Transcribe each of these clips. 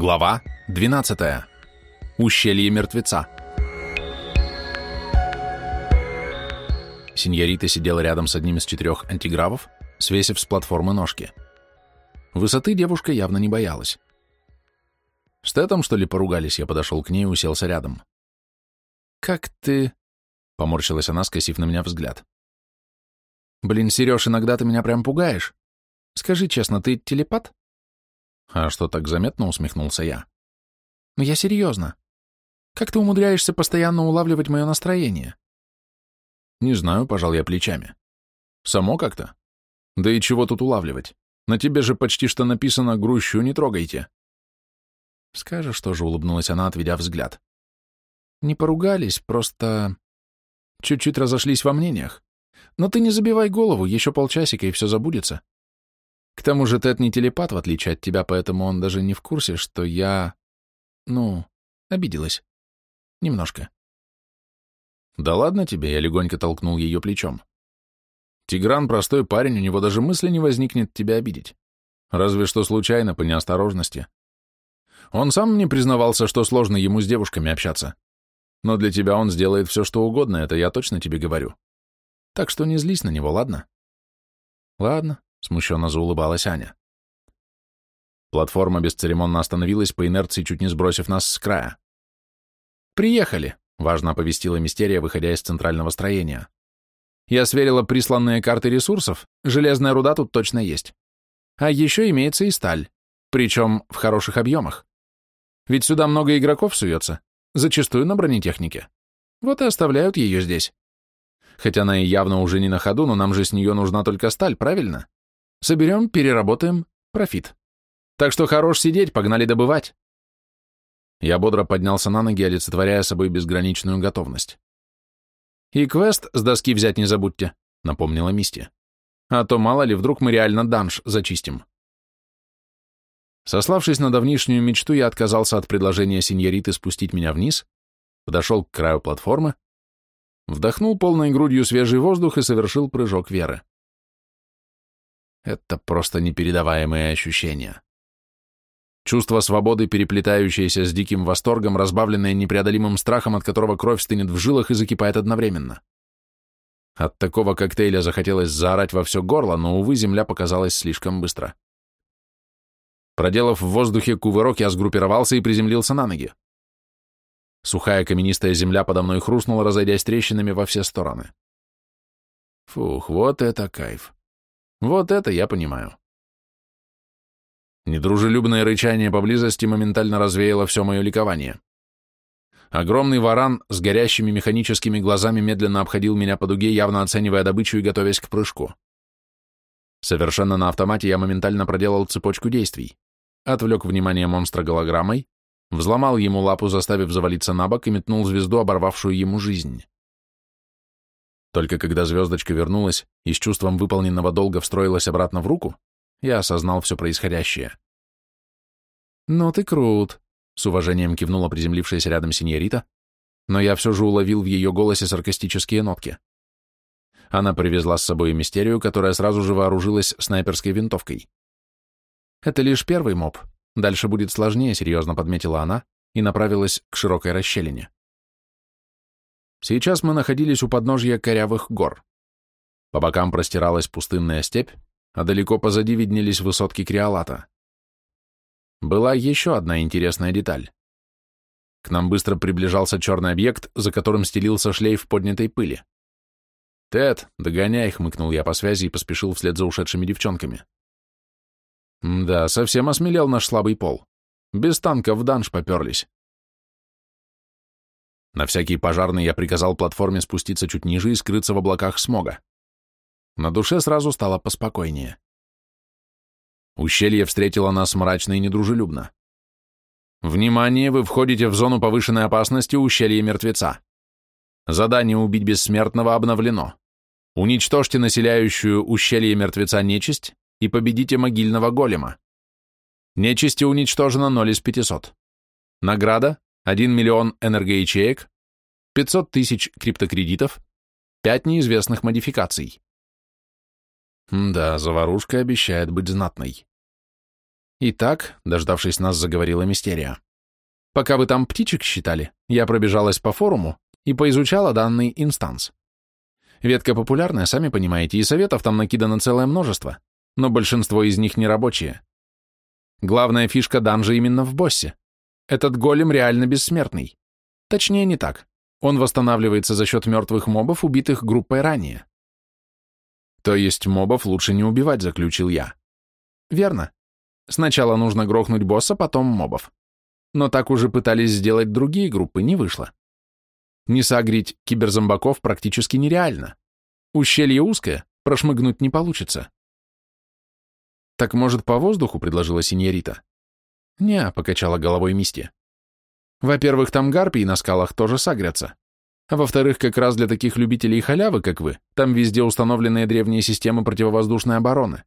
Глава 12. Ущелье мертвеца. Синьорита сидела рядом с одним из четырех антигравов, свесив с платформы ножки. Высоты девушка явно не боялась. С Тетом, что ли, поругались, я подошел к ней и уселся рядом. «Как ты...» — поморщилась она, скосив на меня взгляд. «Блин, Сереж, иногда ты меня прям пугаешь. Скажи честно, ты телепат?» «А что, так заметно?» — усмехнулся я. «Но я серьезно. Как ты умудряешься постоянно улавливать мое настроение?» «Не знаю», — пожал я плечами. «Само как-то. Да и чего тут улавливать? На тебе же почти что написано «грущу не трогайте». «Скажешь тоже», — улыбнулась она, отведя взгляд. «Не поругались, просто чуть-чуть разошлись во мнениях. Но ты не забивай голову, еще полчасика, и все забудется. К тому же Тед не телепат, в отличие от тебя, поэтому он даже не в курсе, что я... Ну, обиделась. Немножко. Да ладно тебе, я легонько толкнул ее плечом. Тигран простой парень, у него даже мысли не возникнет тебя обидеть. Разве что случайно, по неосторожности. Он сам мне признавался, что сложно ему с девушками общаться. Но для тебя он сделает все, что угодно, это я точно тебе говорю. Так что не злись на него, ладно? Ладно, Смущенно заулыбалась Аня. Платформа бесцеремонно остановилась по инерции, чуть не сбросив нас с края. «Приехали», — важно оповестила Мистерия, выходя из центрального строения. «Я сверила присланные карты ресурсов, железная руда тут точно есть. А еще имеется и сталь, причем в хороших объемах. Ведь сюда много игроков суется, зачастую на бронетехнике. Вот и оставляют ее здесь. Хотя она и явно уже не на ходу, но нам же с нее нужна только сталь, правильно? Соберем, переработаем, профит. Так что хорош сидеть, погнали добывать. Я бодро поднялся на ноги, олицетворяя собой безграничную готовность. «И квест с доски взять не забудьте», — напомнила Мисти. «А то мало ли, вдруг мы реально данж зачистим». Сославшись на давнишнюю мечту, я отказался от предложения сеньориты спустить меня вниз, подошел к краю платформы, вдохнул полной грудью свежий воздух и совершил прыжок веры. Это просто непередаваемые ощущения. Чувство свободы, переплетающееся с диким восторгом, разбавленное непреодолимым страхом, от которого кровь стынет в жилах и закипает одновременно. От такого коктейля захотелось заорать во все горло, но, увы, земля показалась слишком быстро. Проделав в воздухе кувырок, я сгруппировался и приземлился на ноги. Сухая каменистая земля подо мной хрустнула, разойдясь трещинами во все стороны. Фух, вот это кайф. Вот это я понимаю. Недружелюбное рычание поблизости моментально развеяло все мое ликование. Огромный варан с горящими механическими глазами медленно обходил меня по дуге, явно оценивая добычу и готовясь к прыжку. Совершенно на автомате я моментально проделал цепочку действий. Отвлек внимание монстра голограммой, взломал ему лапу, заставив завалиться на бок и метнул звезду, оборвавшую ему жизнь. Только когда звездочка вернулась и с чувством выполненного долга встроилась обратно в руку, я осознал все происходящее. «Ну ты крут», — с уважением кивнула приземлившаяся рядом синьорита, но я все же уловил в ее голосе саркастические нотки. Она привезла с собой мистерию, которая сразу же вооружилась снайперской винтовкой. «Это лишь первый моб. Дальше будет сложнее», — серьезно подметила она и направилась к широкой расщелине. Сейчас мы находились у подножья корявых гор. По бокам простиралась пустынная степь, а далеко позади виднелись высотки Криолата. Была еще одна интересная деталь. К нам быстро приближался черный объект, за которым стелился шлейф поднятой пыли. «Тед, догоняй!» — хмыкнул я по связи и поспешил вслед за ушедшими девчонками. Да, совсем осмелел наш слабый пол. Без танков в данж поперлись. На всякий пожарный я приказал платформе спуститься чуть ниже и скрыться в облаках смога. На душе сразу стало поспокойнее. Ущелье встретило нас мрачно и недружелюбно. Внимание, вы входите в зону повышенной опасности ущелья мертвеца. Задание убить бессмертного обновлено. Уничтожьте населяющую ущелье мертвеца нечисть и победите могильного голема. Нечисти уничтожено 0 из 500. Награда 1 миллион энергоячеек, 500 тысяч криптокредитов, 5 неизвестных модификаций. Да, заварушка обещает быть знатной. Итак, дождавшись нас, заговорила Мистерия. Пока вы там птичек считали, я пробежалась по форуму и поизучала данный инстанс. Ветка популярная, сами понимаете, и советов там накидано целое множество, но большинство из них не рабочие. Главная фишка данжа именно в боссе. Этот голем реально бессмертный. Точнее, не так. Он восстанавливается за счет мертвых мобов, убитых группой ранее. То есть мобов лучше не убивать, заключил я. Верно. Сначала нужно грохнуть босса, потом мобов. Но так уже пытались сделать другие группы, не вышло. Не сагрить киберзомбаков практически нереально. Ущелье узкое, прошмыгнуть не получится. Так может, по воздуху, предложила синьорита? Не, покачала головой Мисти. Во-первых, там гарпии на скалах тоже сагрятся. А во-вторых, как раз для таких любителей халявы, как вы, там везде установленные древние системы противовоздушной обороны.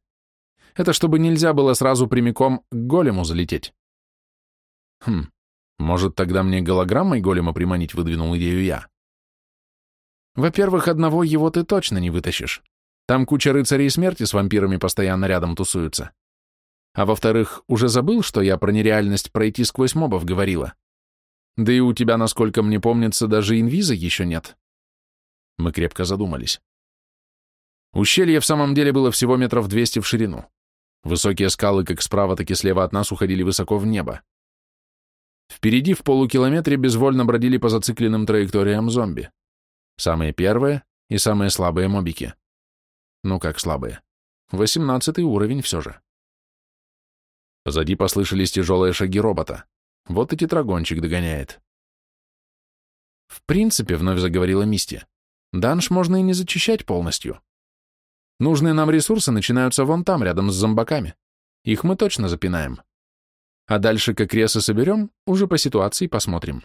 Это чтобы нельзя было сразу прямиком к голему залететь. Хм, может, тогда мне голограммой голема приманить, выдвинул идею я. Во-первых, одного его ты точно не вытащишь. Там куча рыцарей смерти с вампирами постоянно рядом тусуются. А во-вторых, уже забыл, что я про нереальность пройти сквозь мобов говорила. Да и у тебя, насколько мне помнится, даже инвиза еще нет. Мы крепко задумались. Ущелье в самом деле было всего метров двести в ширину. Высокие скалы как справа, так и слева от нас уходили высоко в небо. Впереди в полукилометре безвольно бродили по зацикленным траекториям зомби. Самые первые и самые слабые мобики. Ну как слабые? Восемнадцатый уровень все же. Позади послышались тяжелые шаги робота. Вот и тетрагончик догоняет. В принципе, вновь заговорила Мисти, данж можно и не зачищать полностью. Нужные нам ресурсы начинаются вон там, рядом с зомбаками. Их мы точно запинаем. А дальше, как ресы соберем, уже по ситуации посмотрим.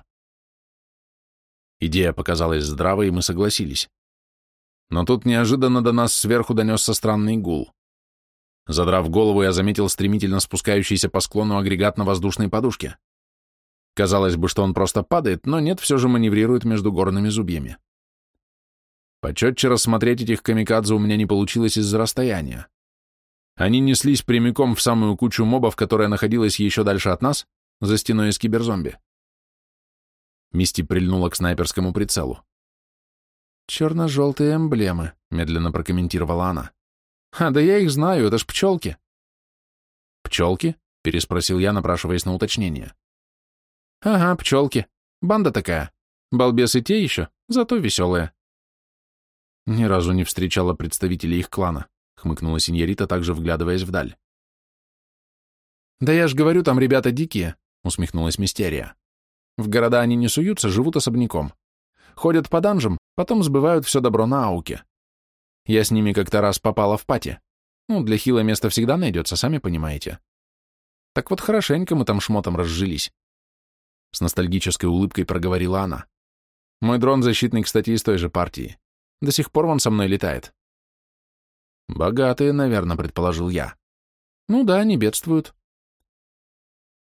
Идея показалась здравой, и мы согласились. Но тут неожиданно до нас сверху донесся странный гул. Задрав голову, я заметил стремительно спускающийся по склону агрегат на воздушной подушке. Казалось бы, что он просто падает, но нет, все же маневрирует между горными зубьями. Почетче рассмотреть этих камикадзе у меня не получилось из-за расстояния. Они неслись прямиком в самую кучу мобов, которая находилась еще дальше от нас, за стеной из киберзомби. Мисти прильнула к снайперскому прицелу. «Черно-желтые эмблемы», — медленно прокомментировала она. «А, да я их знаю, это ж пчелки». «Пчелки?» — переспросил я, напрашиваясь на уточнение. Ага, пчелки. Банда такая. Балбесы те еще, зато веселые. Ни разу не встречала представителей их клана, хмыкнула синьорита, также вглядываясь вдаль. Да я ж говорю, там ребята дикие, усмехнулась Мистерия. В города они не суются, живут особняком. Ходят по данжам, потом сбывают все добро на ауке. Я с ними как-то раз попала в пати. Ну, для хила место всегда найдется, сами понимаете. Так вот хорошенько мы там шмотом разжились. С ностальгической улыбкой проговорила она. Мой дрон защитный, кстати, из той же партии. До сих пор он со мной летает. Богатые, наверное, предположил я. Ну да, не бедствуют.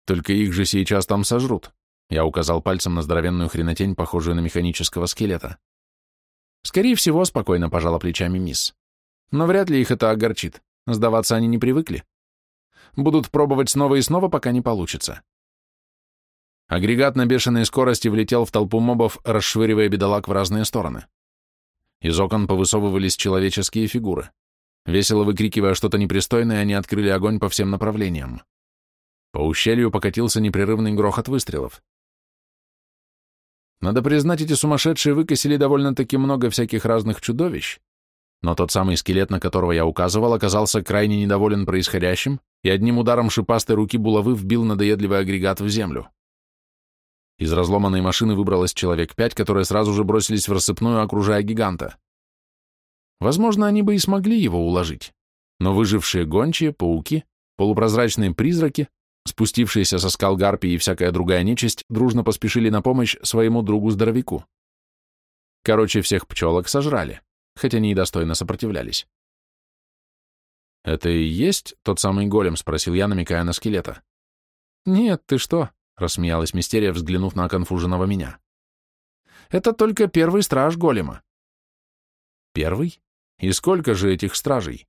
Только их же сейчас там сожрут. Я указал пальцем на здоровенную хренотень, похожую на механического скелета. Скорее всего, спокойно пожала плечами мисс. Но вряд ли их это огорчит. Сдаваться они не привыкли. Будут пробовать снова и снова, пока не получится. Агрегат на бешеной скорости влетел в толпу мобов, расшвыривая бедолаг в разные стороны. Из окон повысовывались человеческие фигуры. Весело выкрикивая что-то непристойное, они открыли огонь по всем направлениям. По ущелью покатился непрерывный грохот выстрелов. Надо признать, эти сумасшедшие выкосили довольно-таки много всяких разных чудовищ, но тот самый скелет, на которого я указывал, оказался крайне недоволен происходящим и одним ударом шипастой руки булавы вбил надоедливый агрегат в землю. Из разломанной машины выбралось человек пять, которые сразу же бросились в рассыпную, окружая гиганта. Возможно, они бы и смогли его уложить, но выжившие гончие, пауки, полупрозрачные призраки, спустившиеся со скал гарпии и всякая другая нечисть дружно поспешили на помощь своему другу-здоровяку. Короче, всех пчелок сожрали, хотя они и достойно сопротивлялись. «Это и есть тот самый голем?» — спросил я, намекая на скелета. «Нет, ты что?» рассмеялась Мистерия, взглянув на конфуженного меня. Это только первый страж голема. Первый? И сколько же этих стражей?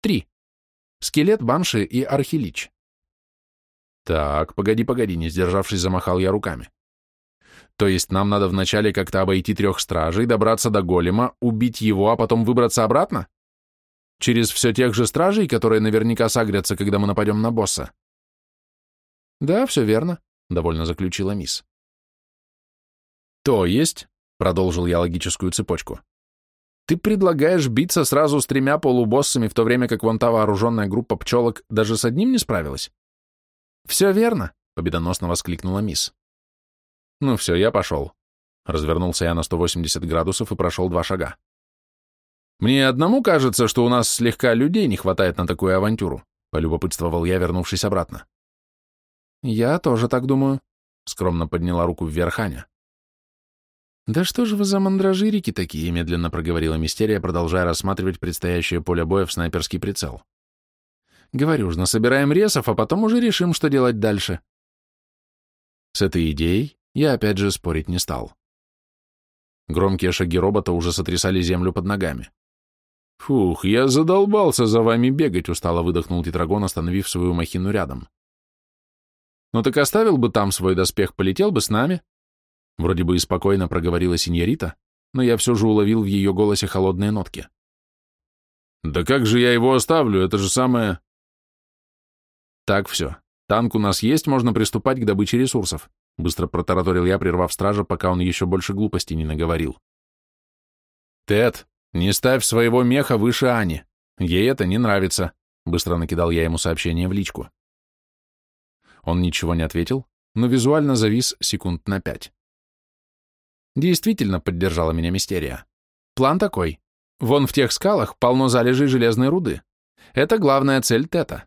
Три. Скелет, банши и архилич. Так, погоди, погоди, не сдержавшись, замахал я руками. То есть нам надо вначале как-то обойти трех стражей, добраться до голема, убить его, а потом выбраться обратно? Через все тех же стражей, которые наверняка сагрятся, когда мы нападем на босса? Да, все верно, довольно заключила мисс. То есть, продолжил я логическую цепочку, ты предлагаешь биться сразу с тремя полубоссами, в то время как вон та вооруженная группа пчелок даже с одним не справилась? Все верно, победоносно воскликнула мисс. Ну все, я пошел. Развернулся я на 180 градусов и прошел два шага. Мне одному кажется, что у нас слегка людей не хватает на такую авантюру, полюбопытствовал я, вернувшись обратно. Я тоже так думаю, скромно подняла руку вверх Аня. «Да что же вы за мандражирики такие?» — медленно проговорила Мистерия, продолжая рассматривать предстоящее поле боя в снайперский прицел. «Говорю же, насобираем ресов, а потом уже решим, что делать дальше». С этой идеей я опять же спорить не стал. Громкие шаги робота уже сотрясали землю под ногами. «Фух, я задолбался за вами бегать», — устало выдохнул Тетрагон, остановив свою махину рядом. «Ну так оставил бы там свой доспех, полетел бы с нами», Вроде бы и спокойно проговорила синьорита, но я все же уловил в ее голосе холодные нотки. «Да как же я его оставлю? Это же самое...» «Так все. Танк у нас есть, можно приступать к добыче ресурсов», быстро протараторил я, прервав стража, пока он еще больше глупостей не наговорил. «Тед, не ставь своего меха выше Ани. Ей это не нравится», быстро накидал я ему сообщение в личку. Он ничего не ответил, но визуально завис секунд на пять. Действительно поддержала меня Мистерия. План такой. Вон в тех скалах полно залежей железной руды. Это главная цель Тета.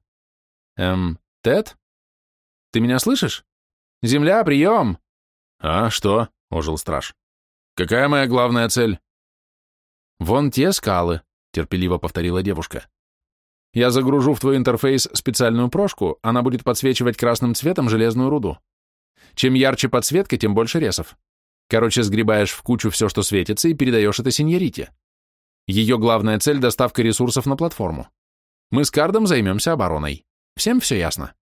Эм, Тет? Ты меня слышишь? Земля, прием! А, что? Ожил страж. Какая моя главная цель? Вон те скалы, терпеливо повторила девушка. Я загружу в твой интерфейс специальную прошку, она будет подсвечивать красным цветом железную руду. Чем ярче подсветка, тем больше ресов. Короче, сгребаешь в кучу все, что светится, и передаешь это сеньорите. Ее главная цель — доставка ресурсов на платформу. Мы с Кардом займемся обороной. Всем все ясно?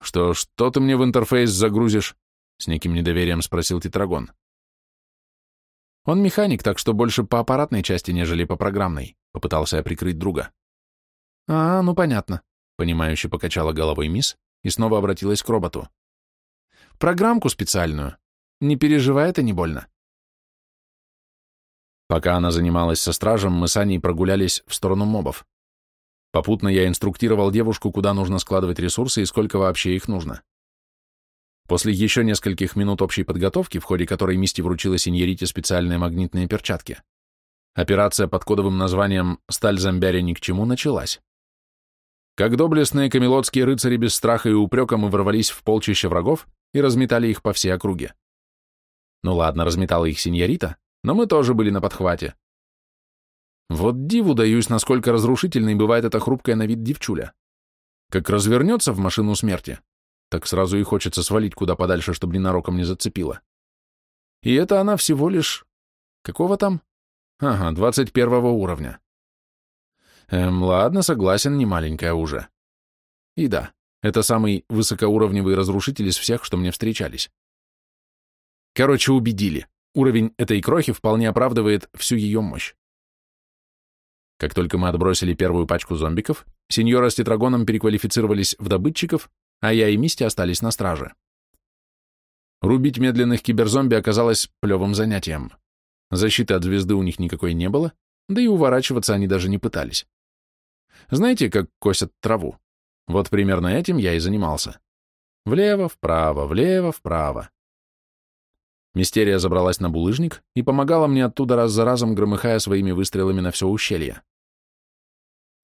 Что, что ты мне в интерфейс загрузишь? С неким недоверием спросил Тетрагон. Он механик, так что больше по аппаратной части, нежели по программной, попытался я прикрыть друга. А, ну понятно, понимающе покачала головой мисс и снова обратилась к роботу. Программку специальную. Не переживай, это не больно. Пока она занималась со стражем, мы с Аней прогулялись в сторону мобов. Попутно я инструктировал девушку, куда нужно складывать ресурсы и сколько вообще их нужно. После еще нескольких минут общей подготовки, в ходе которой Мисти вручила сеньорите специальные магнитные перчатки, операция под кодовым названием «Сталь зомбяря ни к чему» началась. Как доблестные камелотские рыцари без страха и упрека мы ворвались в полчища врагов и разметали их по всей округе. Ну ладно, разметала их сеньорита, но мы тоже были на подхвате. Вот диву даюсь, насколько разрушительной бывает эта хрупкая на вид девчуля. Как развернется в машину смерти, так сразу и хочется свалить куда подальше, чтобы ненароком не зацепило. И это она всего лишь... Какого там? Ага, двадцать первого уровня. Эм, ладно, согласен, не маленькая уже. И да, это самый высокоуровневый разрушитель из всех, что мне встречались. Короче, убедили. Уровень этой крохи вполне оправдывает всю ее мощь. Как только мы отбросили первую пачку зомбиков, сеньора с тетрагоном переквалифицировались в добытчиков, а я и Мисти остались на страже. Рубить медленных киберзомби оказалось плевым занятием. Защиты от звезды у них никакой не было, да и уворачиваться они даже не пытались. Знаете, как косят траву? Вот примерно этим я и занимался. Влево, вправо, влево, вправо. Мистерия забралась на булыжник и помогала мне оттуда раз за разом, громыхая своими выстрелами на все ущелье.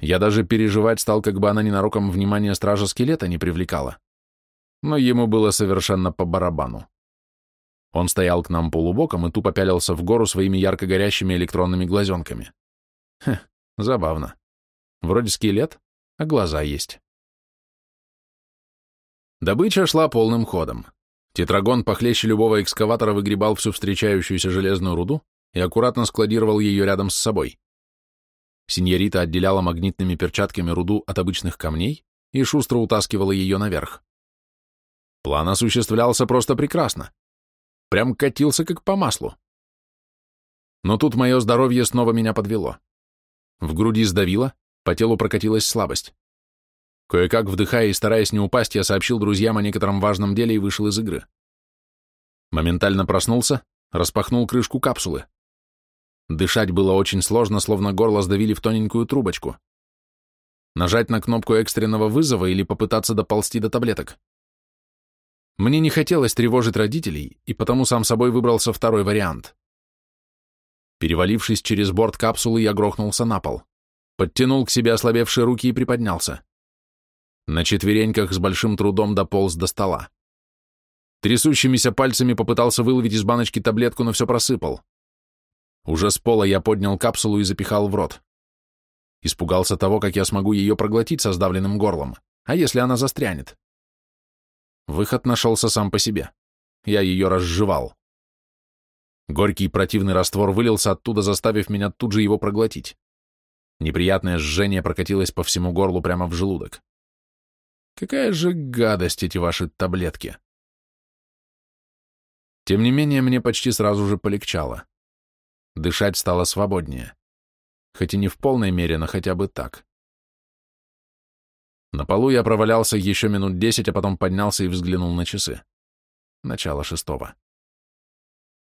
Я даже переживать стал, как бы она ненароком внимание стража скелета не привлекала. Но ему было совершенно по барабану. Он стоял к нам полубоком и тупо пялился в гору своими ярко горящими электронными глазенками. Хе, забавно. Вроде скелет, а глаза есть. Добыча шла полным ходом. Тетрагон похлеще любого экскаватора выгребал всю встречающуюся железную руду и аккуратно складировал ее рядом с собой. Синьорита отделяла магнитными перчатками руду от обычных камней и шустро утаскивала ее наверх. План осуществлялся просто прекрасно. Прям катился как по маслу. Но тут мое здоровье снова меня подвело. В груди сдавило, по телу прокатилась слабость. Кое-как вдыхая и стараясь не упасть, я сообщил друзьям о некотором важном деле и вышел из игры. Моментально проснулся, распахнул крышку капсулы. Дышать было очень сложно, словно горло сдавили в тоненькую трубочку. Нажать на кнопку экстренного вызова или попытаться доползти до таблеток. Мне не хотелось тревожить родителей, и потому сам собой выбрался второй вариант. Перевалившись через борт капсулы, я грохнулся на пол. Подтянул к себе ослабевшие руки и приподнялся. На четвереньках с большим трудом дополз до стола. Трясущимися пальцами попытался выловить из баночки таблетку, но все просыпал. Уже с пола я поднял капсулу и запихал в рот. Испугался того, как я смогу ее проглотить со сдавленным горлом. А если она застрянет? Выход нашелся сам по себе. Я ее разжевал. Горький противный раствор вылился оттуда, заставив меня тут же его проглотить. Неприятное жжение прокатилось по всему горлу прямо в желудок. Какая же гадость эти ваши таблетки. Тем не менее, мне почти сразу же полегчало. Дышать стало свободнее. Хоть и не в полной мере, но хотя бы так. На полу я провалялся еще минут десять, а потом поднялся и взглянул на часы. Начало шестого.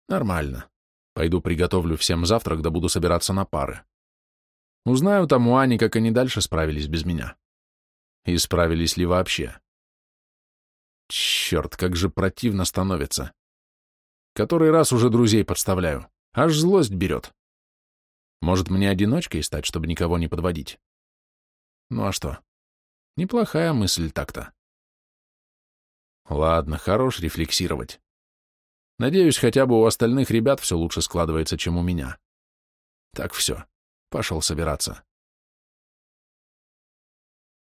Нормально. Пойду приготовлю всем завтрак, да буду собираться на пары. Узнаю там у Ани, как они дальше справились без меня. И справились ли вообще. Черт, как же противно становится. Который раз уже друзей подставляю. Аж злость берет. Может, мне одиночкой стать, чтобы никого не подводить? Ну а что? Неплохая мысль так-то. Ладно, хорош рефлексировать. Надеюсь, хотя бы у остальных ребят все лучше складывается, чем у меня. Так все, пошел собираться.